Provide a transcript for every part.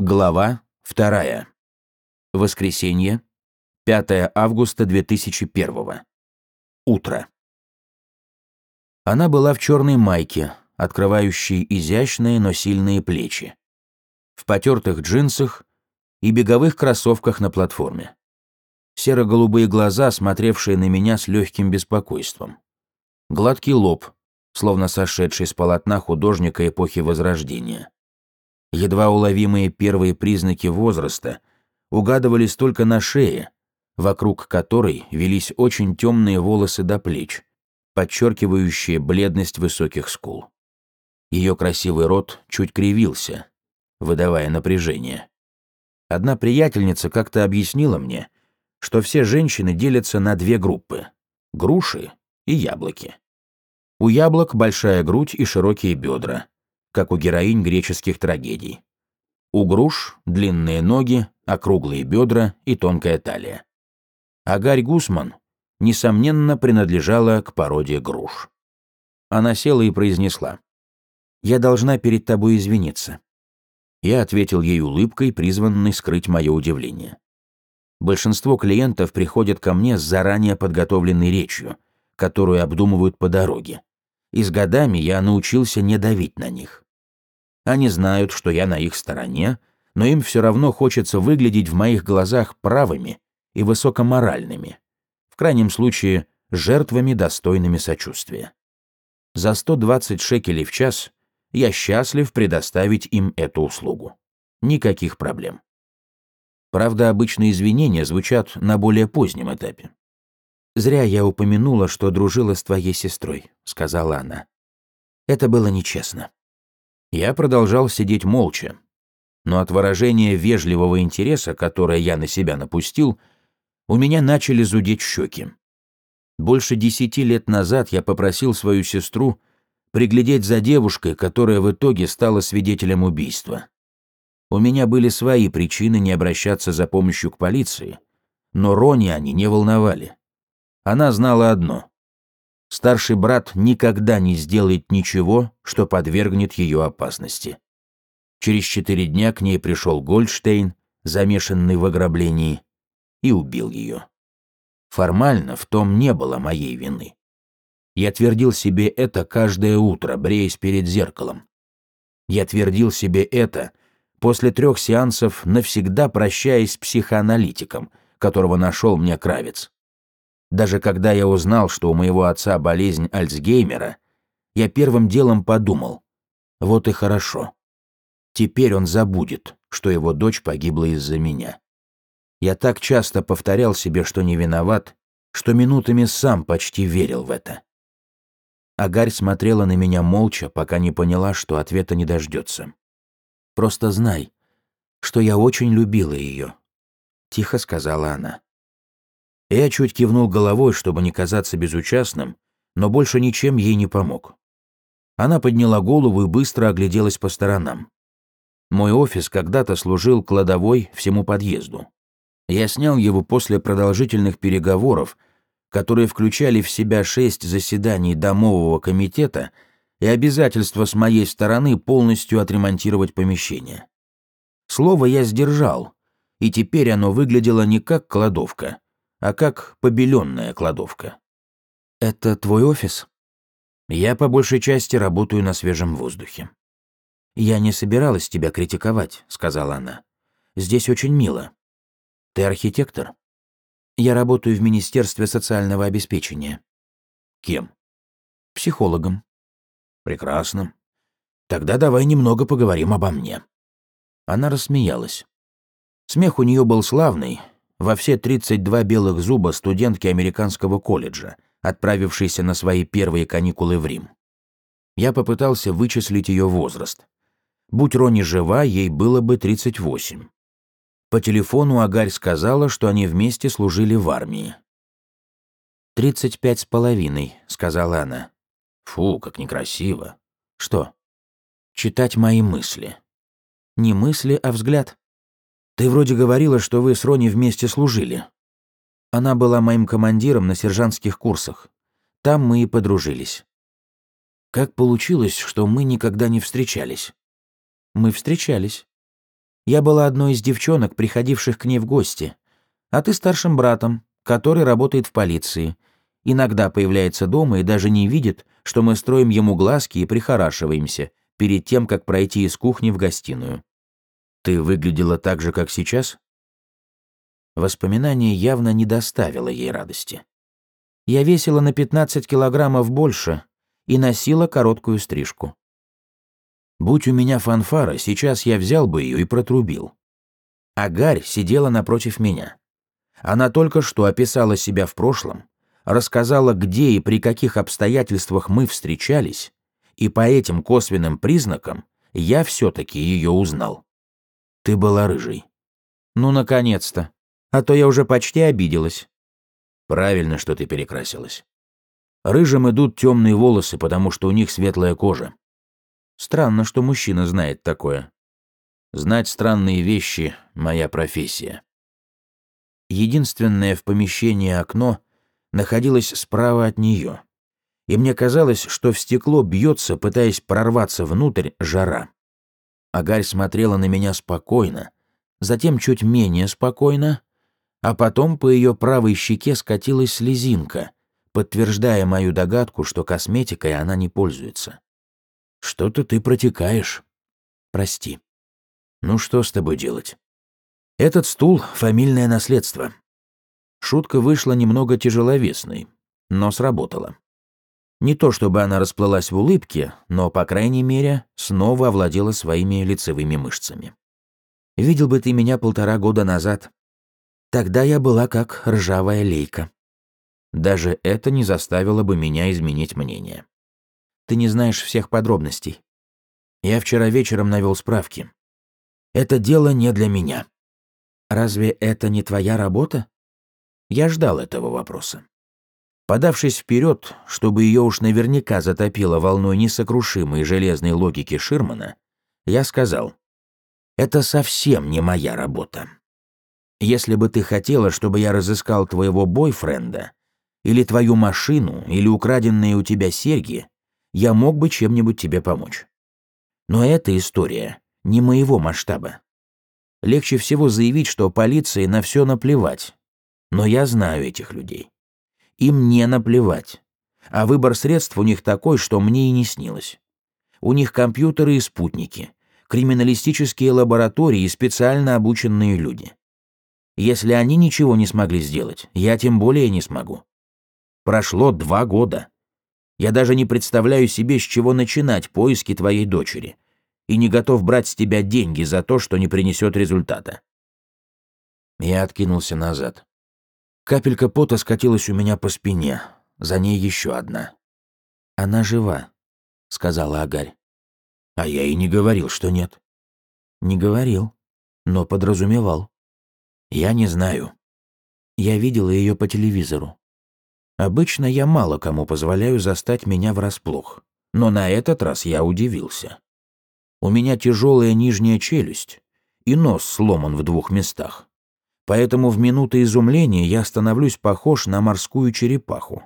Глава 2. Воскресенье, 5 августа 2001. Утро. Она была в черной майке, открывающей изящные, но сильные плечи, в потертых джинсах и беговых кроссовках на платформе. Серо-голубые глаза, смотревшие на меня с легким беспокойством. Гладкий лоб, словно сошедший с полотна художника эпохи Возрождения Едва уловимые первые признаки возраста угадывались только на шее, вокруг которой велись очень темные волосы до плеч, подчеркивающие бледность высоких скул. Ее красивый рот чуть кривился, выдавая напряжение. Одна приятельница как-то объяснила мне, что все женщины делятся на две группы — груши и яблоки. У яблок большая грудь и широкие бедра, как у героинь греческих трагедий. У груш длинные ноги, округлые бедра и тонкая талия. Агарь Гусман, несомненно, принадлежала к породе груш. Она села и произнесла. «Я должна перед тобой извиниться». Я ответил ей улыбкой, призванной скрыть мое удивление. Большинство клиентов приходят ко мне с заранее подготовленной речью, которую обдумывают по дороге и с годами я научился не давить на них. Они знают, что я на их стороне, но им все равно хочется выглядеть в моих глазах правыми и высокоморальными, в крайнем случае жертвами, достойными сочувствия. За 120 шекелей в час я счастлив предоставить им эту услугу. Никаких проблем. Правда, обычные извинения звучат на более позднем этапе. «Зря я упомянула, что дружила с твоей сестрой», — сказала она. «Это было нечестно». Я продолжал сидеть молча, но от выражения вежливого интереса, которое я на себя напустил, у меня начали зудеть щеки. Больше десяти лет назад я попросил свою сестру приглядеть за девушкой, которая в итоге стала свидетелем убийства. У меня были свои причины не обращаться за помощью к полиции, но Рони они не волновали. Она знала одно. Старший брат никогда не сделает ничего, что подвергнет ее опасности. Через четыре дня к ней пришел Гольдштейн, замешанный в ограблении, и убил ее. Формально в том не было моей вины. Я твердил себе это каждое утро, бреясь перед зеркалом. Я твердил себе это после трех сеансов, навсегда прощаясь с психоаналитиком, которого нашел мне Кравец. Даже когда я узнал, что у моего отца болезнь Альцгеймера, я первым делом подумал, вот и хорошо. Теперь он забудет, что его дочь погибла из-за меня. Я так часто повторял себе, что не виноват, что минутами сам почти верил в это. Агарь смотрела на меня молча, пока не поняла, что ответа не дождется. «Просто знай, что я очень любила ее», — тихо сказала она. Я чуть кивнул головой, чтобы не казаться безучастным, но больше ничем ей не помог. Она подняла голову и быстро огляделась по сторонам. Мой офис когда-то служил кладовой всему подъезду. Я снял его после продолжительных переговоров, которые включали в себя шесть заседаний домового комитета и обязательство с моей стороны полностью отремонтировать помещение. Слово я сдержал, и теперь оно выглядело не как кладовка, а как побеленная кладовка. «Это твой офис?» «Я по большей части работаю на свежем воздухе». «Я не собиралась тебя критиковать», — сказала она. «Здесь очень мило. Ты архитектор?» «Я работаю в Министерстве социального обеспечения». «Кем?» «Психологом». «Прекрасно. Тогда давай немного поговорим обо мне». Она рассмеялась. Смех у нее был славный, во все 32 белых зуба студентки американского колледжа, отправившейся на свои первые каникулы в Рим. Я попытался вычислить ее возраст. Будь Рони жива, ей было бы 38. По телефону Агарь сказала, что они вместе служили в армии. «Тридцать пять с половиной», — сказала она. «Фу, как некрасиво». «Что?» «Читать мои мысли». «Не мысли, а взгляд». Ты вроде говорила, что вы с Рони вместе служили. Она была моим командиром на сержантских курсах. Там мы и подружились. Как получилось, что мы никогда не встречались? Мы встречались. Я была одной из девчонок, приходивших к ней в гости, а ты старшим братом, который работает в полиции. Иногда появляется дома и даже не видит, что мы строим ему глазки и прихорашиваемся перед тем, как пройти из кухни в гостиную. Ты выглядела так же, как сейчас? Воспоминание явно не доставило ей радости. Я весила на 15 килограммов больше и носила короткую стрижку. Будь у меня фанфара, сейчас я взял бы ее и протрубил. Агарь сидела напротив меня. Она только что описала себя в прошлом, рассказала, где и при каких обстоятельствах мы встречались, и по этим косвенным признакам я все-таки ее узнал. Ты была рыжей. Ну, наконец-то. А то я уже почти обиделась. Правильно, что ты перекрасилась. Рыжим идут темные волосы, потому что у них светлая кожа. Странно, что мужчина знает такое. Знать странные вещи — моя профессия. Единственное в помещении окно находилось справа от нее, и мне казалось, что в стекло бьется, пытаясь прорваться внутрь, жара. Агарь смотрела на меня спокойно, затем чуть менее спокойно, а потом по ее правой щеке скатилась слезинка, подтверждая мою догадку, что косметикой она не пользуется. Что-то ты протекаешь. Прости. Ну что с тобой делать? Этот стул — фамильное наследство. Шутка вышла немного тяжеловесной, но сработала. Не то чтобы она расплылась в улыбке, но, по крайней мере, снова овладела своими лицевыми мышцами. Видел бы ты меня полтора года назад. Тогда я была как ржавая лейка. Даже это не заставило бы меня изменить мнение. Ты не знаешь всех подробностей. Я вчера вечером навел справки. Это дело не для меня. Разве это не твоя работа? Я ждал этого вопроса. Подавшись вперед, чтобы ее уж наверняка затопило волной несокрушимой железной логики Ширмана, я сказал, «Это совсем не моя работа. Если бы ты хотела, чтобы я разыскал твоего бойфренда, или твою машину, или украденные у тебя серьги, я мог бы чем-нибудь тебе помочь. Но эта история не моего масштаба. Легче всего заявить, что полиции на все наплевать. Но я знаю этих людей. Им не наплевать. А выбор средств у них такой, что мне и не снилось. У них компьютеры и спутники, криминалистические лаборатории и специально обученные люди. Если они ничего не смогли сделать, я тем более не смогу. Прошло два года. Я даже не представляю себе, с чего начинать поиски твоей дочери. И не готов брать с тебя деньги за то, что не принесет результата. Я откинулся назад. Капелька пота скатилась у меня по спине. За ней еще одна. «Она жива», — сказала Агарь. А я и не говорил, что нет. Не говорил, но подразумевал. Я не знаю. Я видела ее по телевизору. Обычно я мало кому позволяю застать меня врасплох, но на этот раз я удивился. У меня тяжелая нижняя челюсть, и нос сломан в двух местах. Поэтому в минуты изумления я становлюсь похож на морскую черепаху.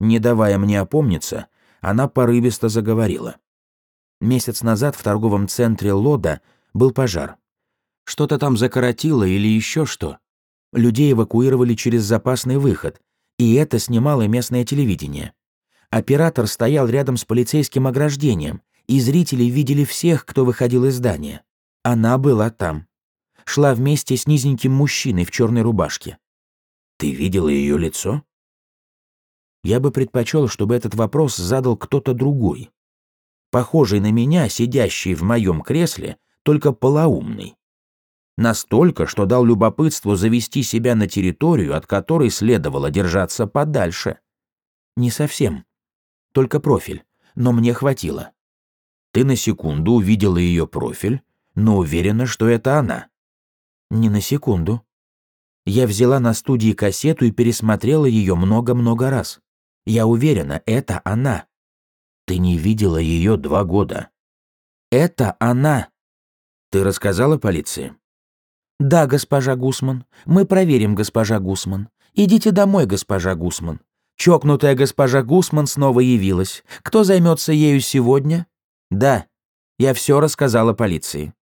Не давая мне опомниться, она порывисто заговорила. Месяц назад в торговом центре Лода был пожар. Что-то там закоротило или еще что. Людей эвакуировали через запасный выход, и это снимало местное телевидение. Оператор стоял рядом с полицейским ограждением, и зрители видели всех, кто выходил из здания. Она была там. Шла вместе с низеньким мужчиной в черной рубашке. Ты видела ее лицо? Я бы предпочел, чтобы этот вопрос задал кто-то другой. Похожий на меня, сидящий в моем кресле, только полоумный. Настолько, что дал любопытству завести себя на территорию, от которой следовало держаться подальше. Не совсем. Только профиль. Но мне хватило. Ты на секунду увидела ее профиль, но уверена, что это она. Не на секунду. Я взяла на студии кассету и пересмотрела ее много-много раз. Я уверена, это она. Ты не видела ее два года. Это она. Ты рассказала полиции? «Да, госпожа Гусман. Мы проверим, госпожа Гусман. Идите домой, госпожа Гусман. Чокнутая госпожа Гусман снова явилась. Кто займется ею сегодня?» «Да, я все рассказала полиции».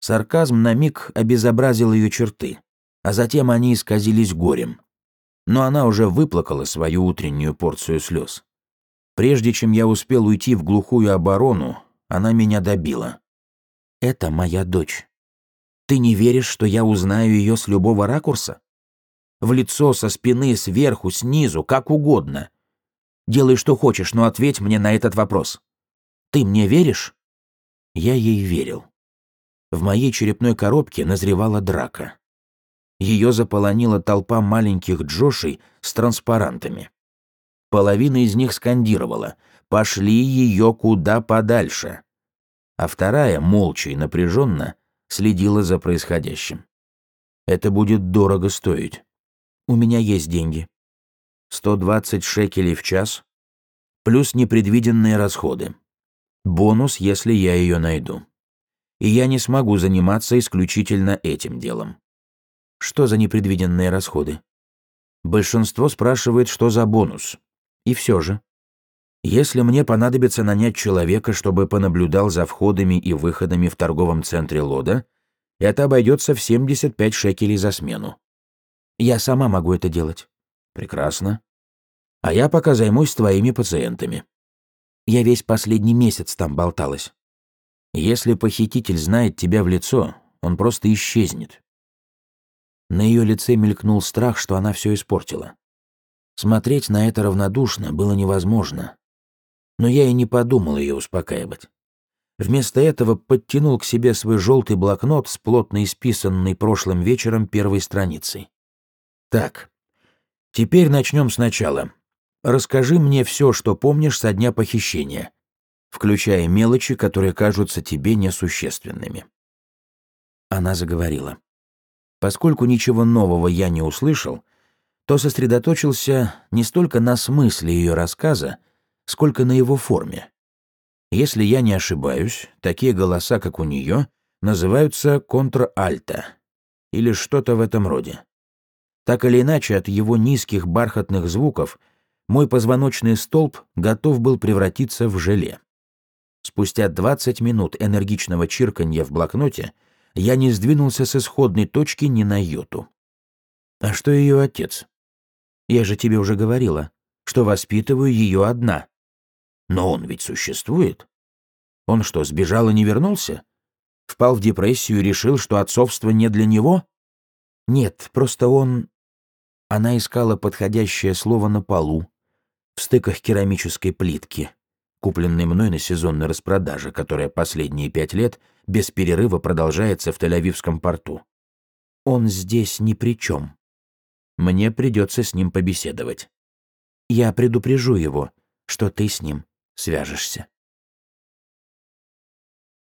Сарказм на миг обезобразил ее черты, а затем они исказились горем. Но она уже выплакала свою утреннюю порцию слез. Прежде чем я успел уйти в глухую оборону, она меня добила. «Это моя дочь. Ты не веришь, что я узнаю ее с любого ракурса? В лицо, со спины, сверху, снизу, как угодно. Делай, что хочешь, но ответь мне на этот вопрос. Ты мне веришь?» Я ей верил. В моей черепной коробке назревала драка. Ее заполонила толпа маленьких Джошей с транспарантами. Половина из них скандировала «Пошли ее куда подальше!» А вторая, молча и напряженно, следила за происходящим. «Это будет дорого стоить. У меня есть деньги. 120 шекелей в час, плюс непредвиденные расходы. Бонус, если я ее найду. И я не смогу заниматься исключительно этим делом. Что за непредвиденные расходы? Большинство спрашивает, что за бонус. И все же. Если мне понадобится нанять человека, чтобы понаблюдал за входами и выходами в торговом центре Лода, это обойдется в 75 шекелей за смену. Я сама могу это делать. Прекрасно. А я пока займусь твоими пациентами. Я весь последний месяц там болталась. Если похититель знает тебя в лицо, он просто исчезнет. На ее лице мелькнул страх, что она все испортила. Смотреть на это равнодушно было невозможно. Но я и не подумал ее успокаивать. Вместо этого подтянул к себе свой желтый блокнот с плотно исписанной прошлым вечером первой страницей. Так, теперь начнем сначала. Расскажи мне все, что помнишь со дня похищения, включая мелочи, которые кажутся тебе несущественными. Она заговорила. Поскольку ничего нового я не услышал, то сосредоточился не столько на смысле ее рассказа, сколько на его форме. Если я не ошибаюсь, такие голоса, как у нее, называются контральто или что-то в этом роде. Так или иначе, от его низких бархатных звуков мой позвоночный столб готов был превратиться в желе. Спустя 20 минут энергичного чирканья в блокноте я не сдвинулся с исходной точки ни на йоту. А что ее отец? Я же тебе уже говорила, что воспитываю ее одна. Но он ведь существует. Он что, сбежал и не вернулся? Впал в депрессию и решил, что отцовство не для него? Нет, просто он... Она искала подходящее слово на полу, в стыках керамической плитки, купленной мной на сезонной распродаже, которая последние пять лет без перерыва продолжается в Тель-Авивском порту. Он здесь ни при чем. Мне придется с ним побеседовать. Я предупрежу его, что ты с ним свяжешься.